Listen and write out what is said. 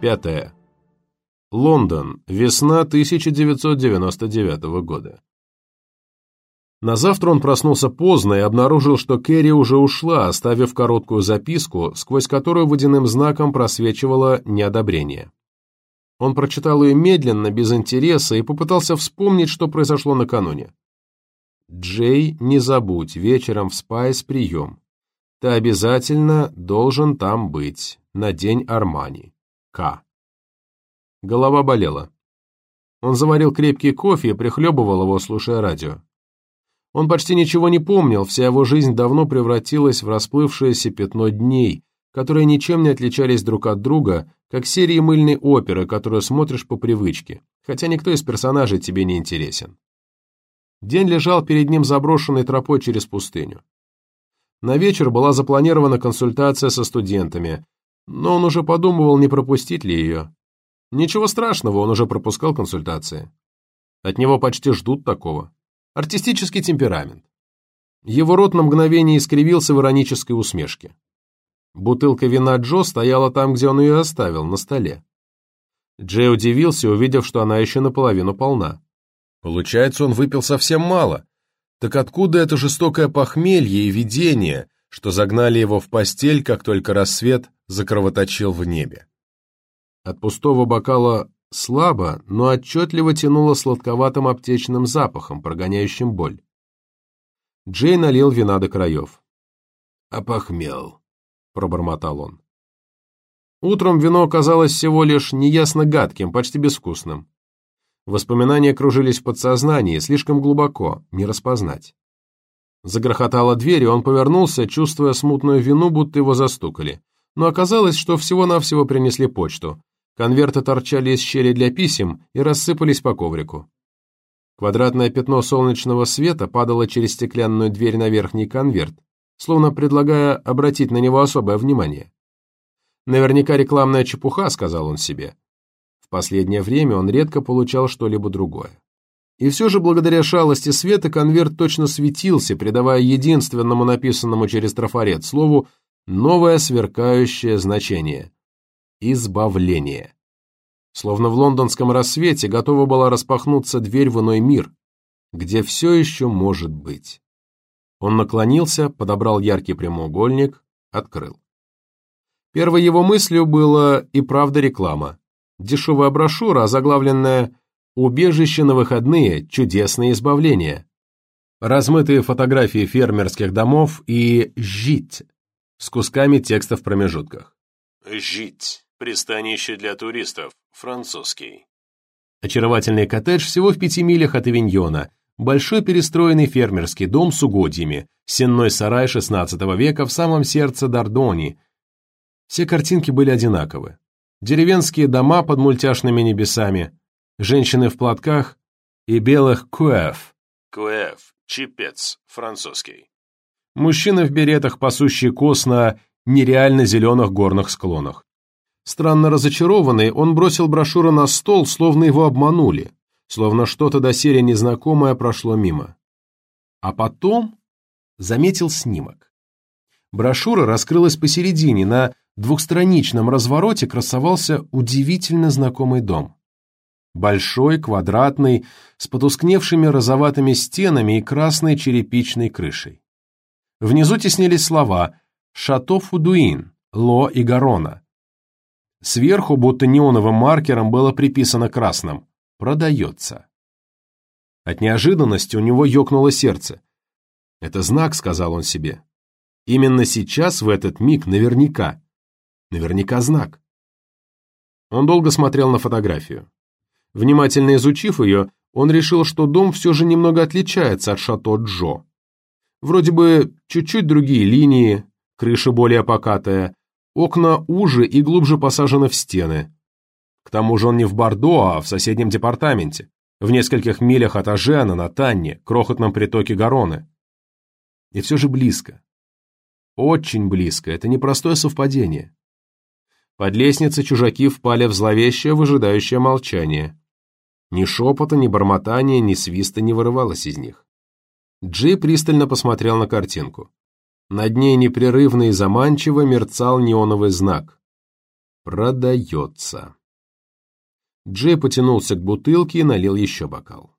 Пятое. Лондон. Весна 1999 года. На завтра он проснулся поздно и обнаружил, что Кэрри уже ушла, оставив короткую записку, сквозь которую водяным знаком просвечивало неодобрение. Он прочитал ее медленно, без интереса, и попытался вспомнить, что произошло накануне. «Джей, не забудь, вечером в Spy's прием. Ты обязательно должен там быть, на день Армани. К». Голова болела. Он заварил крепкий кофе и прихлебывал его, слушая радио. Он почти ничего не помнил, вся его жизнь давно превратилась в расплывшееся пятно дней, которые ничем не отличались друг от друга, как серии мыльной оперы, которую смотришь по привычке, хотя никто из персонажей тебе не интересен. День лежал перед ним заброшенной тропой через пустыню. На вечер была запланирована консультация со студентами, но он уже подумывал, не пропустить ли ее. Ничего страшного, он уже пропускал консультации. От него почти ждут такого. Артистический темперамент. Его рот на мгновение искривился в иронической усмешке. Бутылка вина Джо стояла там, где он ее оставил, на столе. Джей удивился, увидев, что она еще наполовину полна. Получается, он выпил совсем мало. Так откуда это жестокое похмелье и видение, что загнали его в постель, как только рассвет закровоточил в небе? От пустого бокала слабо, но отчетливо тянуло сладковатым аптечным запахом, прогоняющим боль. Джей налил вина до краев. «Опохмел», — пробормотал он. Утром вино оказалось всего лишь неясно гадким, почти безвкусным. Воспоминания кружились в подсознании, слишком глубоко, не распознать. Загрохотала дверь, и он повернулся, чувствуя смутную вину, будто его застукали. Но оказалось, что всего-навсего принесли почту. Конверты торчали из щели для писем и рассыпались по коврику. Квадратное пятно солнечного света падало через стеклянную дверь на верхний конверт, словно предлагая обратить на него особое внимание. «Наверняка рекламная чепуха», — сказал он себе. В последнее время он редко получал что-либо другое. И все же, благодаря шалости света, конверт точно светился, придавая единственному написанному через трафарет слову новое сверкающее значение избавление. Словно в лондонском рассвете готова была распахнуться дверь в иной мир, где все еще может быть. Он наклонился, подобрал яркий прямоугольник, открыл. Первой его мыслью было и правда реклама. Дешевая брошюра, озаглавленная «Убежище на выходные. Чудесное избавление». Размытые фотографии фермерских домов и «Жить» с кусками текста в промежутках. «Жить» Пристанище для туристов. Французский. Очаровательный коттедж всего в пяти милях от Авиньона. Большой перестроенный фермерский дом с угодьями. Сенной сарай XVI века в самом сердце Дордони. Все картинки были одинаковы. Деревенские дома под мультяшными небесами, женщины в платках и белых куэф. Куэф, чипец, французский. Мужчины в беретах, пасущие коз на нереально зеленых горных склонах. Странно разочарованный, он бросил брошюру на стол, словно его обманули, словно что-то доселе незнакомое прошло мимо. А потом заметил снимок. Брошюра раскрылась посередине, на двухстраничном развороте красовался удивительно знакомый дом. Большой, квадратный, с потускневшими розоватыми стенами и красной черепичной крышей. Внизу теснились слова «Шато Фудуин», «Ло и Гарона», Сверху, будто неоновым маркером, было приписано красным «Продается». От неожиданности у него ёкнуло сердце. «Это знак», — сказал он себе. «Именно сейчас, в этот миг, наверняка. Наверняка знак». Он долго смотрел на фотографию. Внимательно изучив ее, он решил, что дом все же немного отличается от шато Джо. Вроде бы чуть-чуть другие линии, крыша более покатая, Окна уже и глубже посажены в стены. К тому же он не в Бордо, а в соседнем департаменте, в нескольких милях от Ажена на Танне, крохотном притоке Гароны. И все же близко. Очень близко, это непростое совпадение. Под лестницей чужаки впали в зловещее, выжидающее молчание. Ни шепота, ни бормотания, ни свиста не вырывалось из них. Джей пристально посмотрел на картинку. Над ней непрерывно и заманчиво мерцал неоновый знак. Продается. Джей потянулся к бутылке и налил еще бокал.